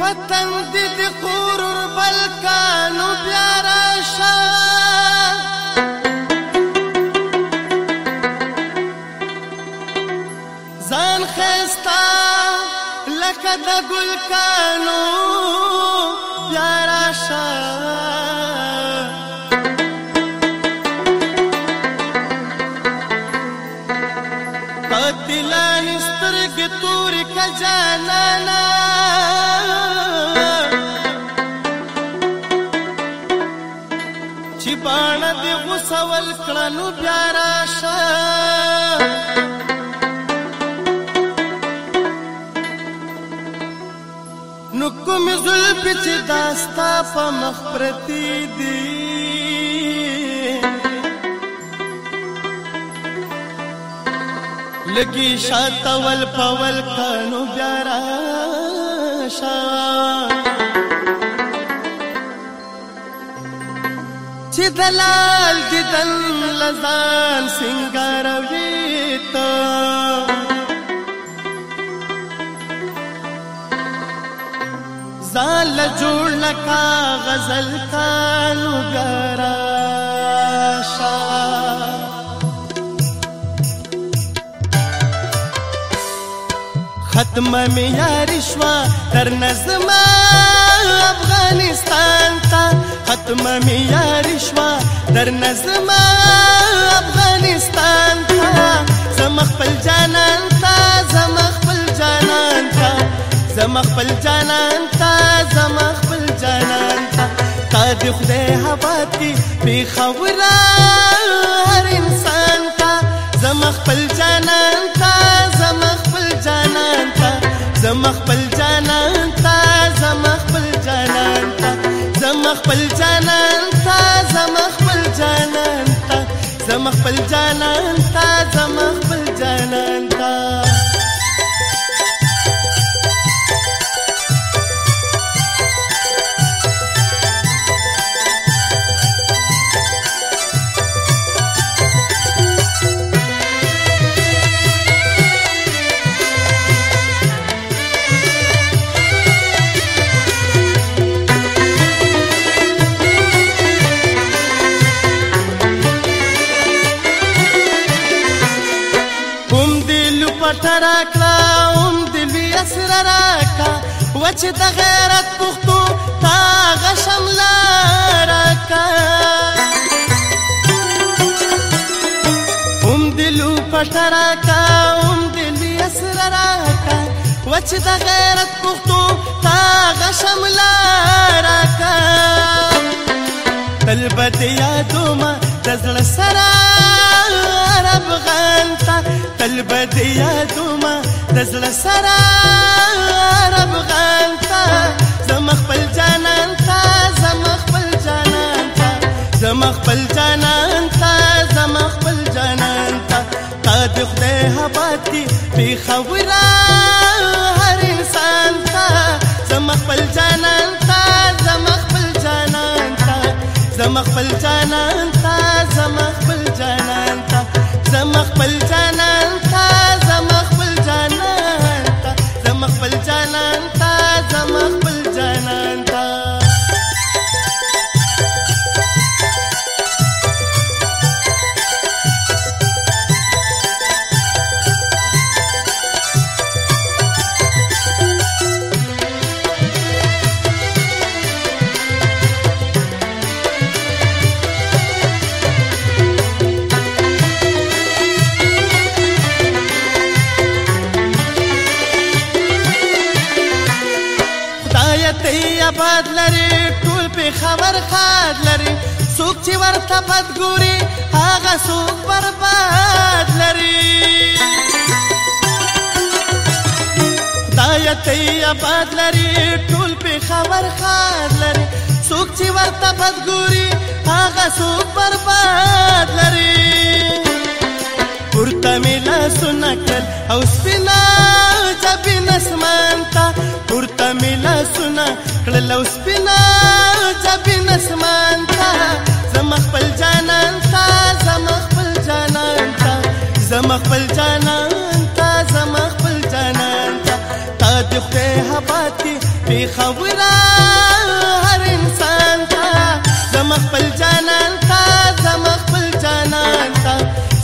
وطن دې د غرور بلکانو بیا راشه ځان خستا لکه د ګلکانو بیا راشه تور کجانا چې باڼ دې غوسول کړنو بیا راشه نو کوم زلف چې داستا په مخ پرتی دی لګي شاتول پول کانو بیارا شا چې دلال ددن لزان سنگار ویتا زال جوړ نکا غزل کانو بیارا شا ختم می یاری شوا تر نظم افغانستان تا ختم می یاری شوا تر نظم افغانستان تا زما خپل جانان تا زما خپل جانان تا زما خپل جانان تا زما خپل جانان تا تا د خدای حبات کی بی خبره هر انسان تا زما خپل جانان تا خپل جانان تا زما خپل جانان تا زما خپل جانان تا زما خپل جانان تا زما خپل جانان تا کوټه راکړه اوم دلی اسر راکړه وچ د غیرت پختو تا غشم لارکا اوم دلو پټه راکړه اوم دلی اسر راکړه وچ د غیرت پختو تا غشم لارکا تل بد یادوما تزړه سره رب غلطه تل بدی یادوما دزل سرا رب غلطا زم خپل جانان تا زم خپل جانان تا زم خپل جانان تا زم خپل جانان تا تا د خدای حباتي په خورا هر انسان تا زم خپل جانان تا زم خپل جانان تا زم خپل جانان سایتې آباد لري ټول په خبر خاد لري څوک چې ورته بد ګوري هغه څوک برباد لري سایتې آباد لري ټول په خبر خاد لري څوک چې ورته بد ګوري هغه څوک برباد لري پورته ملا سنکل او سپینا جبین اسمان ته لاسونه کړل او سپینا ځبین اسمان ته زم خپل جانان ته زم خپل جانان ته زم خپل جانان ته زم خپل جانان ته تا دې خو حبات کې بي خبره هر انسان ته زم خپل جانان ته زم خپل جانان ته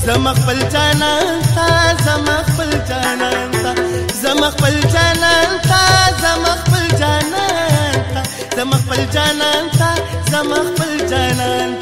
زم خپل جانان ته زم خپل جانان ته زم خپل جانان ته خپل جانان تا زما خپل جانان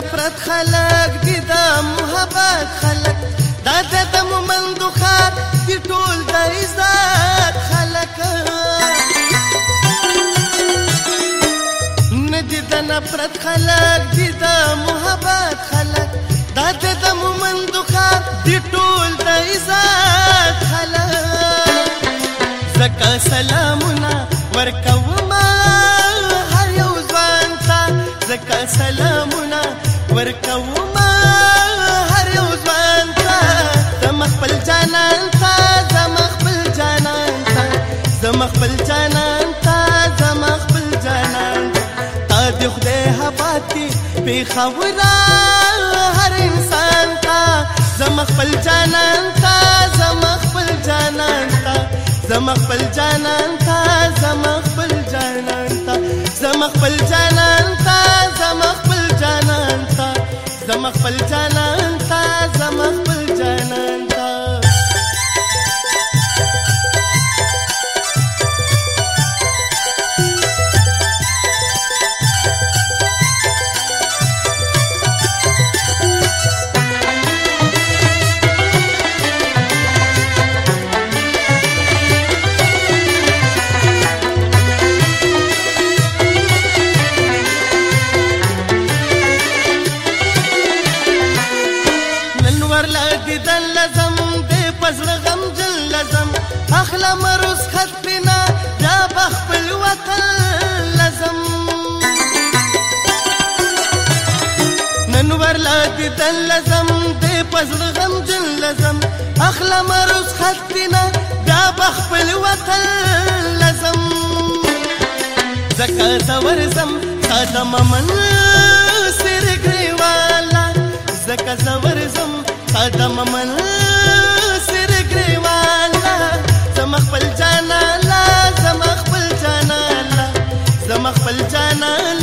نفرت خلق دي د محبت خلق دا د دم مند خار دي ټول د عزت خلق ندي د نفرت خلق دي د محبت خلق پیښورا هر انسان تا زم خپل جانان تا زم خپل جانان تا زم خپل جانان تا زم خپل جانان تا زم خپل جانان تا زم خپل جانان تا زم خپل جانان تا زم خپل جانان دی دل لزم دی پزړ غم جن لزم اخلا مروس خطینا دا بخپل وطن لزم زکا زور زم خادم من سر گریوالا زکا زور زم خادم من سر گریوالا زم خپل جانا لا زم خپل جانا لا زم خپل جانا لا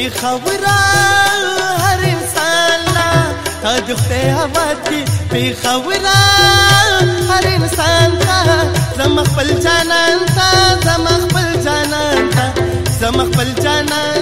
دی خبره هر انسان لا تاج خدای هوا دی پی خبره هر انسان تا زم خپل جانان تا زم خپل جانان تا زم خپل جانان